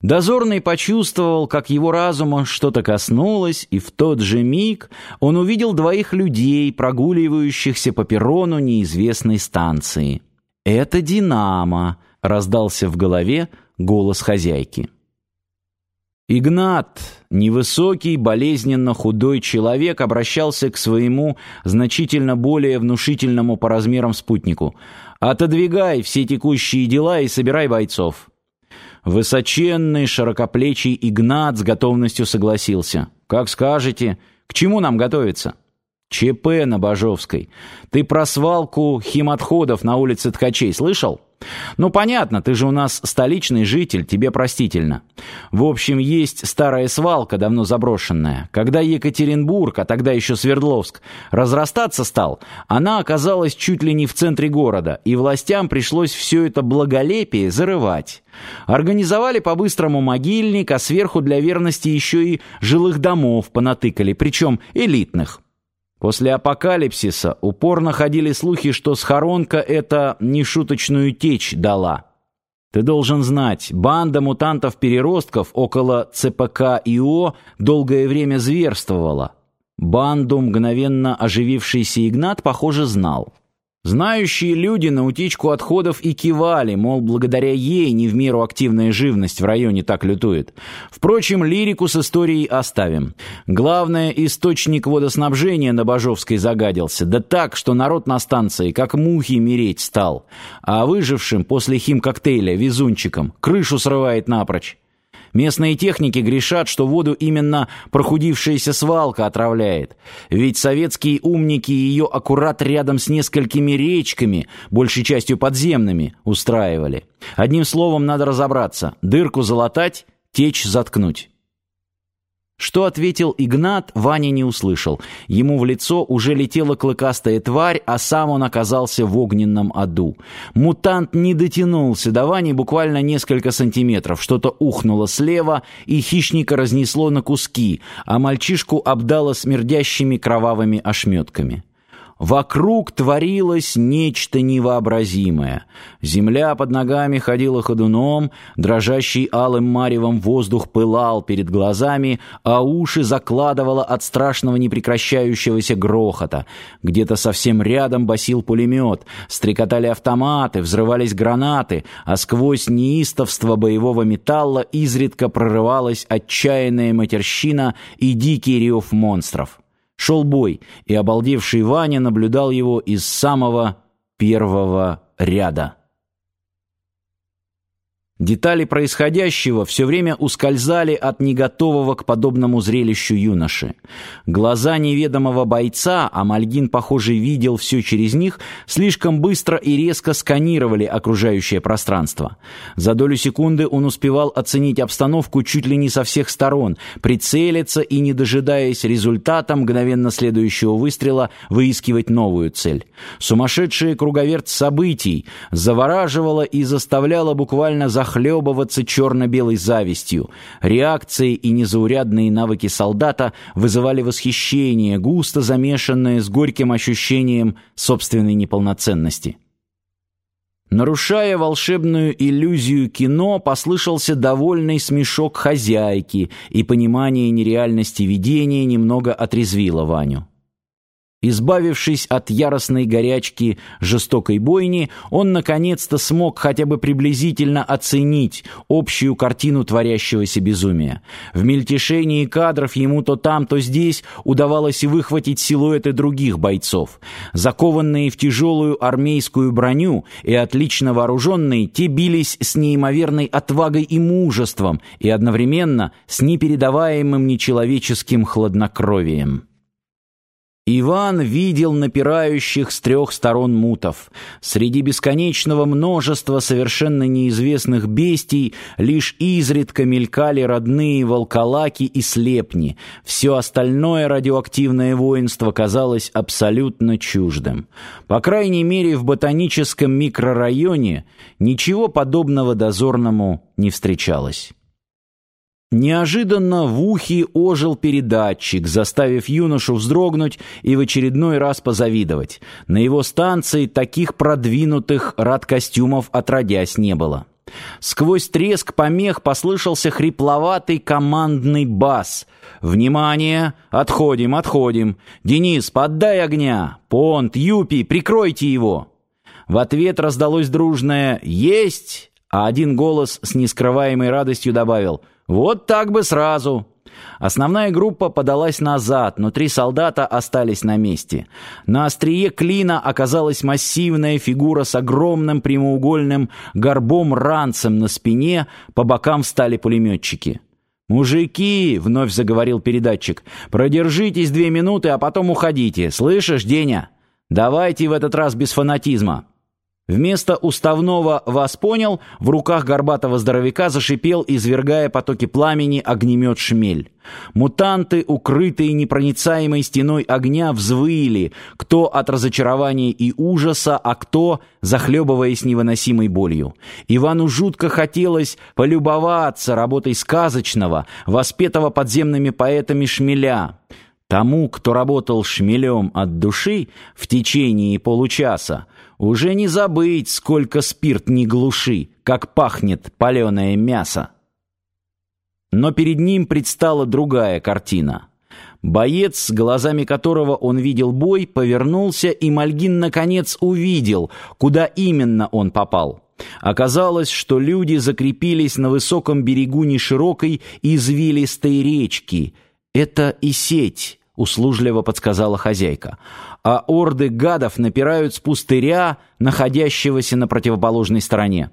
Дозорный почувствовал, как его разума что-то коснулось, и в тот же миг он увидел двоих людей, прогуливающихся по перрону неизвестной станции. «Это Динамо», — раздался в голове голос хозяйки. Игнат, невысокий, болезненно худой человек, обращался к своему значительно более внушительному по размерам спутнику. «Отодвигай все текущие дела и собирай бойцов». Высоченный, широкоплечий Игнат с готовностью согласился. «Как скажете. К чему нам готовиться?» ЧП на Бажовской. Ты про свалку химотходов на улице Ткачей слышал? Ну, понятно, ты же у нас столичный житель, тебе простительно. В общем, есть старая свалка, давно заброшенная. Когда Екатеринбург, а тогда еще Свердловск, разрастаться стал, она оказалась чуть ли не в центре города, и властям пришлось все это благолепие зарывать. Организовали по-быстрому могильник, а сверху для верности еще и жилых домов понатыкали, причем элитных. После апокалипсиса упорно ходили слухи, что схоронка эта нешуточную течь дала. Ты должен знать, банда мутантов-переростков около ЦПК ИО долгое время зверствовала. Банду мгновенно оживившийся Игнат, похоже, знал. Знающие люди на утечку отходов и кивали, мол, благодаря ей не в меру активная живность в районе так лютует. Впрочем, лирику с историей оставим. Главное, источник водоснабжения на Бажовской загадился, да так, что народ на станции как мухи мереть стал, а выжившим после химкоктейля везунчиком крышу срывает напрочь. Местные техники грешат, что воду именно прохудившаяся свалка отравляет. Ведь советские умники ее аккурат рядом с несколькими речками, большей частью подземными, устраивали. Одним словом, надо разобраться. Дырку залатать, течь заткнуть. Что ответил Игнат, Ваня не услышал. Ему в лицо уже летела клыкастая тварь, а сам он оказался в огненном аду. Мутант не дотянулся до Вани буквально несколько сантиметров. Что-то ухнуло слева, и хищника разнесло на куски, а мальчишку обдало смердящими кровавыми ошметками. Вокруг творилось нечто невообразимое. Земля под ногами ходила ходуном, дрожащий алым маревом воздух пылал перед глазами, а уши закладывало от страшного непрекращающегося грохота. Где-то совсем рядом басил пулемет, стрекотали автоматы, взрывались гранаты, а сквозь неистовство боевого металла изредка прорывалась отчаянная матерщина и дикий рев монстров. Шел бой, и обалдевший Ваня наблюдал его из самого первого ряда. Детали происходящего все время ускользали от неготового к подобному зрелищу юноши. Глаза неведомого бойца, а Мальгин, похоже, видел все через них, слишком быстро и резко сканировали окружающее пространство. За долю секунды он успевал оценить обстановку чуть ли не со всех сторон, прицелиться и, не дожидаясь результата мгновенно следующего выстрела, выискивать новую цель. Сумасшедший круговерт событий завораживало и заставляло буквально за захлебываться черно-белой завистью. Реакции и незаурядные навыки солдата вызывали восхищение, густо замешанное с горьким ощущением собственной неполноценности. Нарушая волшебную иллюзию кино, послышался довольный смешок хозяйки, и понимание нереальности видения немного отрезвило Ваню. Избавившись от яростной горячки жестокой бойни, он наконец-то смог хотя бы приблизительно оценить общую картину творящегося безумия. В мельтешении кадров ему то там, то здесь удавалось выхватить силуэты других бойцов. Закованные в тяжелую армейскую броню и отлично вооруженные, те бились с неимоверной отвагой и мужеством и одновременно с непередаваемым нечеловеческим хладнокровием. Иван видел напирающих с трех сторон мутов. Среди бесконечного множества совершенно неизвестных бестий лишь изредка мелькали родные волколаки и слепни. Все остальное радиоактивное воинство казалось абсолютно чуждым. По крайней мере, в ботаническом микрорайоне ничего подобного дозорному не встречалось. Неожиданно в ухе ожил передатчик, заставив юношу вздрогнуть и в очередной раз позавидовать. На его станции таких продвинутых рад-костюмов отродясь не было. Сквозь треск помех послышался хрипловатый командный бас. «Внимание! Отходим, отходим! Денис, поддай огня! Понт, Юпи, прикройте его!» В ответ раздалось дружное «Есть!», а один голос с нескрываемой радостью добавил «Вот так бы сразу!» Основная группа подалась назад, но три солдата остались на месте. На острие клина оказалась массивная фигура с огромным прямоугольным горбом-ранцем на спине, по бокам встали пулеметчики. «Мужики!» — вновь заговорил передатчик. «Продержитесь две минуты, а потом уходите. Слышишь, Деня? Давайте в этот раз без фанатизма». Вместо уставного «вас понял» в руках горбатого здоровяка зашипел, извергая потоки пламени, огнемет «Шмель». Мутанты, укрытые непроницаемой стеной огня, взвыли, кто от разочарования и ужаса, а кто, захлебываясь невыносимой болью. Ивану жутко хотелось полюбоваться работой сказочного, воспетого подземными поэтами «Шмеля». Тому, кто работал шмелем от души в течение получаса, уже не забыть, сколько спирт не глуши, как пахнет паленое мясо. Но перед ним предстала другая картина. Боец, глазами которого он видел бой, повернулся, и Мальгин наконец увидел, куда именно он попал. Оказалось, что люди закрепились на высоком берегу неширокой извилистой речки. Это и сеть, услужливо подсказала хозяйка а орды гадов напирают с пустыря, находящегося на противоположной стороне.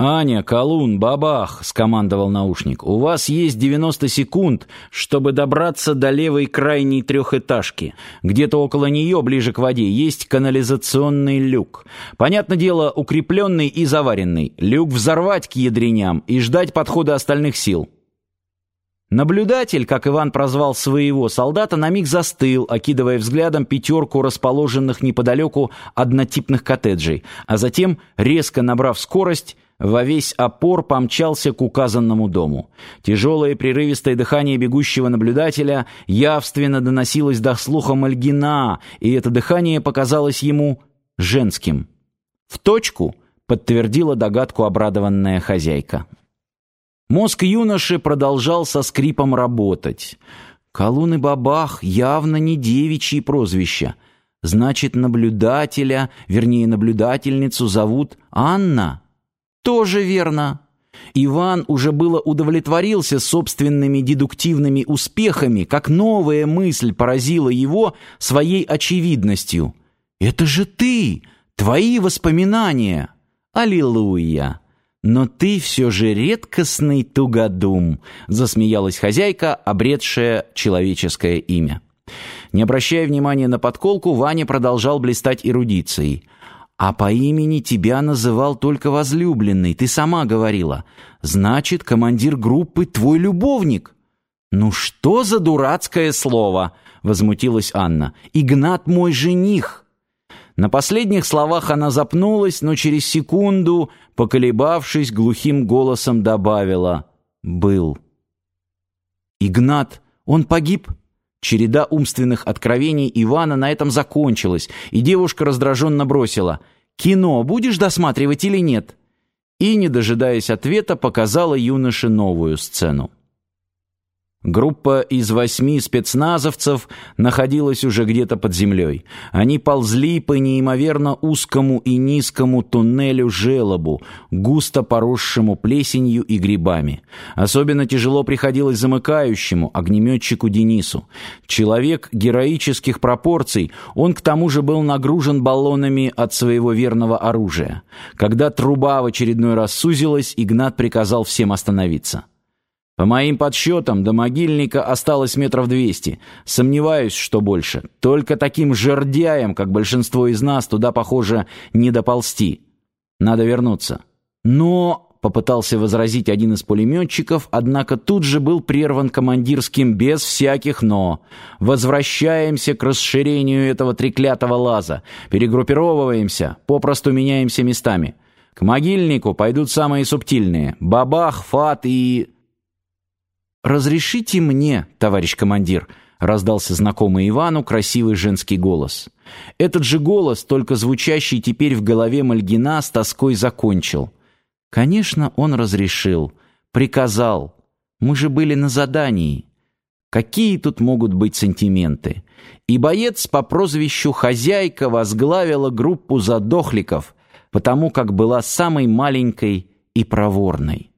«Аня, Колун, бабах!» — скомандовал наушник. «У вас есть 90 секунд, чтобы добраться до левой крайней трехэтажки. Где-то около нее, ближе к воде, есть канализационный люк. Понятное дело, укрепленный и заваренный. Люк взорвать к ядреням и ждать подхода остальных сил». Наблюдатель, как Иван прозвал своего солдата, на миг застыл, окидывая взглядом пятерку расположенных неподалеку однотипных коттеджей, а затем, резко набрав скорость, во весь опор помчался к указанному дому. Тяжелое прерывистое дыхание бегущего наблюдателя явственно доносилось до слуха Мальгина, и это дыхание показалось ему женским. «В точку!» — подтвердила догадку обрадованная хозяйка. Мозг юноши продолжал со скрипом работать. Колун и Бабах явно не девичьи прозвища. Значит, наблюдателя, вернее, наблюдательницу зовут Анна? Тоже верно. Иван уже было удовлетворился собственными дедуктивными успехами, как новая мысль поразила его своей очевидностью. «Это же ты! Твои воспоминания!» «Аллилуйя!» «Но ты все же редкостный тугодум», — засмеялась хозяйка, обретшая человеческое имя. Не обращая внимания на подколку, Ваня продолжал блистать эрудицией. «А по имени тебя называл только возлюбленный, ты сама говорила. Значит, командир группы твой любовник». «Ну что за дурацкое слово?» — возмутилась Анна. «Игнат мой жених». На последних словах она запнулась, но через секунду, поколебавшись, глухим голосом добавила «Был». «Игнат, он погиб?» Череда умственных откровений Ивана на этом закончилась, и девушка раздраженно бросила «Кино будешь досматривать или нет?» И, не дожидаясь ответа, показала юноше новую сцену. Группа из восьми спецназовцев находилась уже где-то под землей. Они ползли по неимоверно узкому и низкому туннелю-желобу, густо поросшему плесенью и грибами. Особенно тяжело приходилось замыкающему, огнеметчику Денису. Человек героических пропорций, он к тому же был нагружен баллонами от своего верного оружия. Когда труба в очередной раз сузилась, Игнат приказал всем остановиться. По моим подсчетам, до могильника осталось метров двести. Сомневаюсь, что больше. Только таким жердяем, как большинство из нас, туда, похоже, не доползти. Надо вернуться. Но, попытался возразить один из пулеметчиков, однако тут же был прерван командирским без всяких «но». Возвращаемся к расширению этого треклятого лаза. Перегруппировываемся, попросту меняемся местами. К могильнику пойдут самые субтильные. Бабах, Фат и... «Разрешите мне, товарищ командир», — раздался знакомый Ивану красивый женский голос. Этот же голос, только звучащий теперь в голове Мальгина, с тоской закончил. Конечно, он разрешил, приказал. Мы же были на задании. Какие тут могут быть сантименты? И боец по прозвищу «Хозяйка» возглавила группу задохликов, потому как была самой маленькой и проворной.